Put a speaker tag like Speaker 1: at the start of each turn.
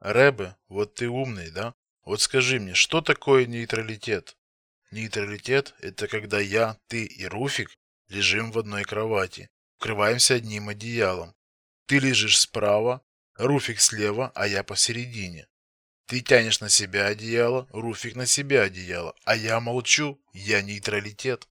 Speaker 1: Рэбе, вот ты умный, да? Вот скажи мне, что такое нейтралитет? Нейтралитет – это когда я, ты и Руфик лежим в одной кровати, укрываемся одним одеялом. Ты лежишь справа, Руфик слева, а я посередине. Ты тянешь на себя одеяло, Руфик на себя одеяло, а я молчу, я нейтралитет.